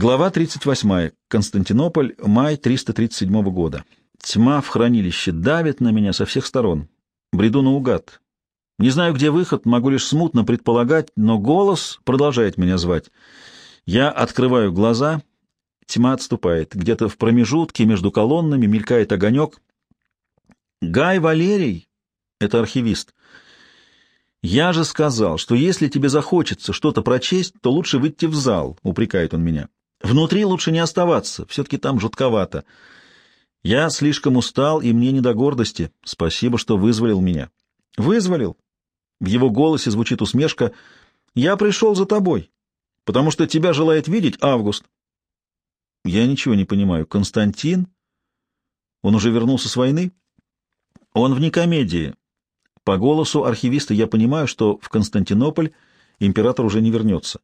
Глава 38. Константинополь. Май 337 года. Тьма в хранилище давит на меня со всех сторон. Бреду наугад. Не знаю, где выход, могу лишь смутно предполагать, но голос продолжает меня звать. Я открываю глаза, тьма отступает. Где-то в промежутке между колоннами мелькает огонек. Гай Валерий — это архивист. «Я же сказал, что если тебе захочется что-то прочесть, то лучше выйти в зал», — упрекает он меня. «Внутри лучше не оставаться, все-таки там жутковато. Я слишком устал, и мне не до гордости. Спасибо, что вызволил меня». «Вызволил?» В его голосе звучит усмешка. «Я пришел за тобой, потому что тебя желает видеть Август». Я ничего не понимаю. Константин? Он уже вернулся с войны? Он в Никомедии. По голосу архивиста я понимаю, что в Константинополь император уже не вернется.